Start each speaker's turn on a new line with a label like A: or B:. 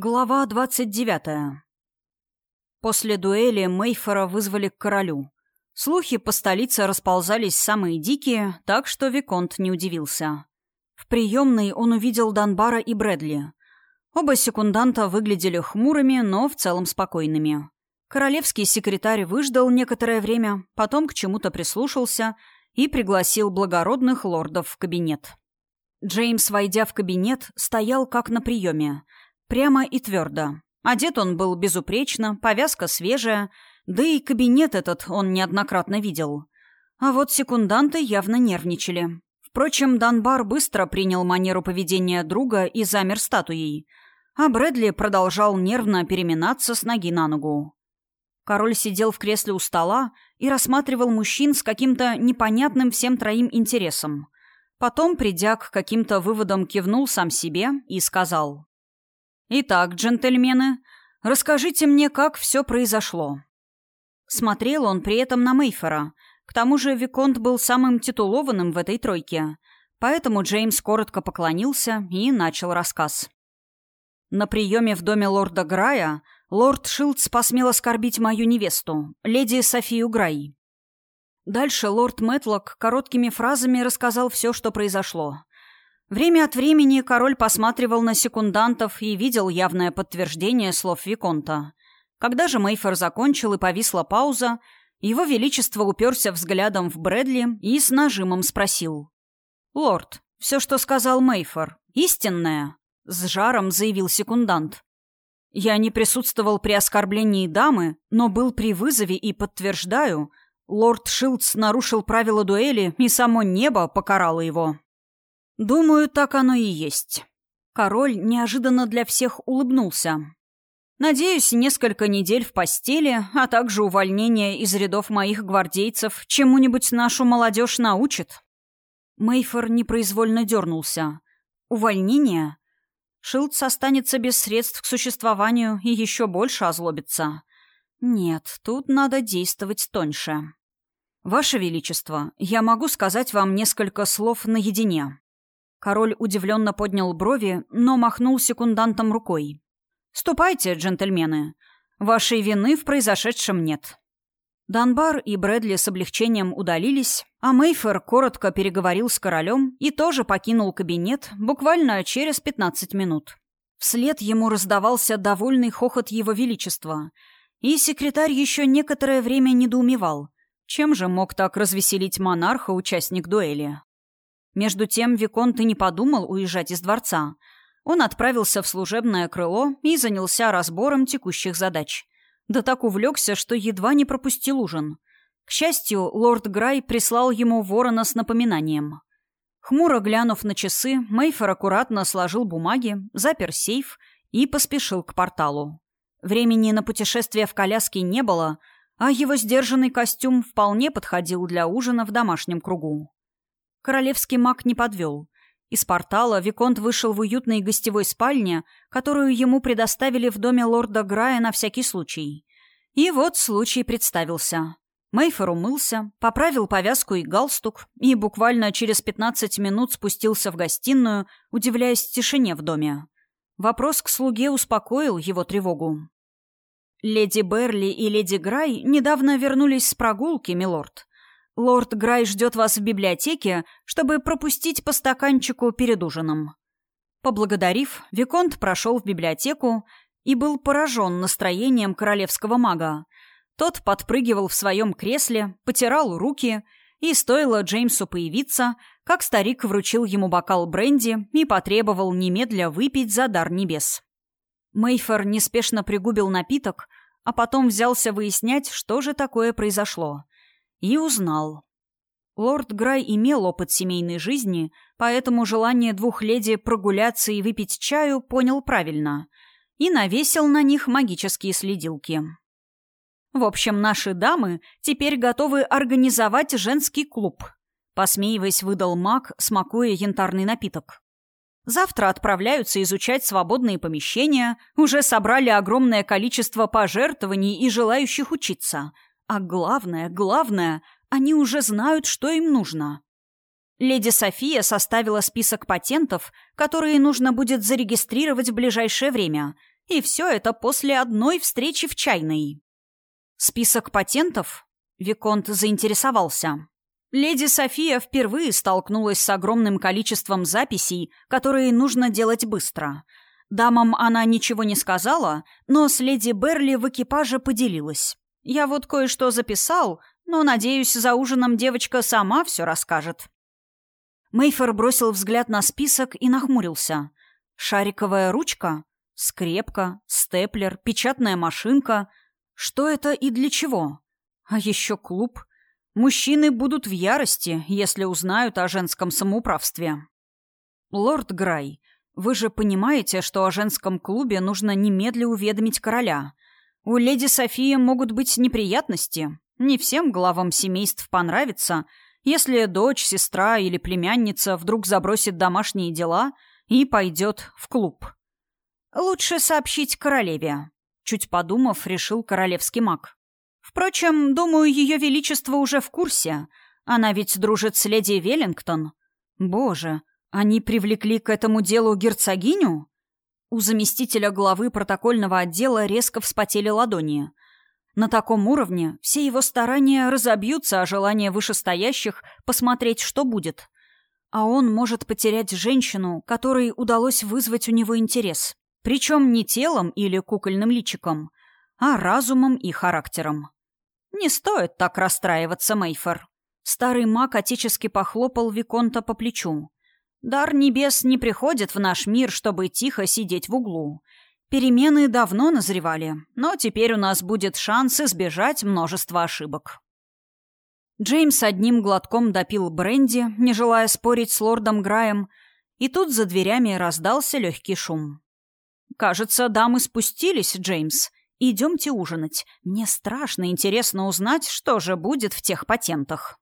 A: Глава двадцать девятая. После дуэли Мейфора вызвали к королю. Слухи по столице расползались самые дикие, так что Виконт не удивился. В приемной он увидел Данбара и Брэдли. Оба секунданта выглядели хмурыми, но в целом спокойными. Королевский секретарь выждал некоторое время, потом к чему-то прислушался и пригласил благородных лордов в кабинет. Джеймс, войдя в кабинет, стоял как на приеме — Прямо и твердо. Одет он был безупречно, повязка свежая, да и кабинет этот он неоднократно видел. А вот секунданты явно нервничали. Впрочем, Данбар быстро принял манеру поведения друга и замер статуей, а Брэдли продолжал нервно переминаться с ноги на ногу. Король сидел в кресле у стола и рассматривал мужчин с каким-то непонятным всем троим интересом. Потом, придя к каким-то выводам, кивнул сам себе и сказал. «Итак, джентльмены, расскажите мне, как все произошло». Смотрел он при этом на Мейфера. К тому же Виконт был самым титулованным в этой тройке. Поэтому Джеймс коротко поклонился и начал рассказ. На приеме в доме лорда Грая лорд Шилдс посмел оскорбить мою невесту, леди Софию Грай. Дальше лорд Мэтлок короткими фразами рассказал все, что произошло. Время от времени король посматривал на секундантов и видел явное подтверждение слов Виконта. Когда же Мейфер закончил и повисла пауза, его величество уперся взглядом в Брэдли и с нажимом спросил. «Лорд, все, что сказал Мейфер, истинное?» — с жаром заявил секундант. «Я не присутствовал при оскорблении дамы, но был при вызове и подтверждаю, лорд Шилдс нарушил правила дуэли, и само небо покарало его». «Думаю, так оно и есть». Король неожиданно для всех улыбнулся. «Надеюсь, несколько недель в постели, а также увольнение из рядов моих гвардейцев чему-нибудь нашу молодежь научит». Мейфор непроизвольно дернулся. «Увольнение?» Шилдс останется без средств к существованию и еще больше озлобится. Нет, тут надо действовать тоньше. «Ваше Величество, я могу сказать вам несколько слов наедине». Король удивленно поднял брови, но махнул секундантом рукой. «Ступайте, джентльмены. Вашей вины в произошедшем нет». Данбар и Брэдли с облегчением удалились, а Мейфер коротко переговорил с королем и тоже покинул кабинет буквально через 15 минут. Вслед ему раздавался довольный хохот его величества, и секретарь еще некоторое время недоумевал, чем же мог так развеселить монарха участник дуэли. Между тем Виконт и не подумал уезжать из дворца. Он отправился в служебное крыло и занялся разбором текущих задач. Да так увлекся, что едва не пропустил ужин. К счастью, лорд Грай прислал ему ворона с напоминанием. Хмуро глянув на часы, Мейфер аккуратно сложил бумаги, запер сейф и поспешил к порталу. Времени на путешествие в коляске не было, а его сдержанный костюм вполне подходил для ужина в домашнем кругу. Королевский маг не подвел. Из портала Виконт вышел в уютной гостевой спальне, которую ему предоставили в доме лорда Грая на всякий случай. И вот случай представился. Мейфор умылся, поправил повязку и галстук и буквально через 15 минут спустился в гостиную, удивляясь тишине в доме. Вопрос к слуге успокоил его тревогу. «Леди Берли и леди Грай недавно вернулись с прогулки, милорд. Лорд Грай ждет вас в библиотеке, чтобы пропустить по стаканчику перед ужином». Поблагодарив, Виконт прошел в библиотеку и был поражен настроением королевского мага. Тот подпрыгивал в своем кресле, потирал руки, и стоило Джеймсу появиться, как старик вручил ему бокал бренди и потребовал немедля выпить за дар небес. Мейфер неспешно пригубил напиток, а потом взялся выяснять, что же такое произошло. И узнал. Лорд Грай имел опыт семейной жизни, поэтому желание двух леди прогуляться и выпить чаю понял правильно и навесил на них магические следилки. В общем, наши дамы теперь готовы организовать женский клуб. Посмеиваясь, выдал маг, смакуя янтарный напиток. Завтра отправляются изучать свободные помещения, уже собрали огромное количество пожертвований и желающих учиться – а главное, главное, они уже знают, что им нужно. Леди София составила список патентов, которые нужно будет зарегистрировать в ближайшее время, И все это после одной встречи в чайной. Список патентов? Виконт заинтересовался. Леди София впервые столкнулась с огромным количеством записей, которые нужно делать быстро. Дамам она ничего не сказала, но с леди Берли в экипаже поделилась. Я вот кое-что записал, но, надеюсь, за ужином девочка сама все расскажет. Мейфер бросил взгляд на список и нахмурился. Шариковая ручка? Скрепка, степлер, печатная машинка. Что это и для чего? А еще клуб. Мужчины будут в ярости, если узнают о женском самоуправстве. Лорд Грай, вы же понимаете, что о женском клубе нужно немедля уведомить короля. У леди Софии могут быть неприятности. Не всем главам семейств понравится, если дочь, сестра или племянница вдруг забросит домашние дела и пойдет в клуб. Лучше сообщить королеве. Чуть подумав, решил королевский маг. Впрочем, думаю, ее величество уже в курсе. Она ведь дружит с леди Веллингтон. Боже, они привлекли к этому делу герцогиню? У заместителя главы протокольного отдела резко вспотели ладони. На таком уровне все его старания разобьются о желании вышестоящих посмотреть, что будет. А он может потерять женщину, которой удалось вызвать у него интерес. Причем не телом или кукольным личиком, а разумом и характером. «Не стоит так расстраиваться, Мейфор». Старый маг отечески похлопал Виконта по плечу. «Дар небес не приходит в наш мир, чтобы тихо сидеть в углу. Перемены давно назревали, но теперь у нас будет шанс избежать множества ошибок». Джеймс одним глотком допил бренди, не желая спорить с лордом Граем, и тут за дверями раздался легкий шум. «Кажется, дамы спустились, Джеймс. Идемте ужинать. Мне страшно интересно узнать, что же будет в тех патентах».